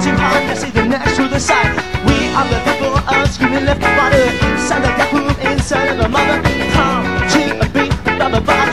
Too on, you see the next to the side. We are the people of screaming left body. Sound like a boom inside of the mother. Come, beat, the body.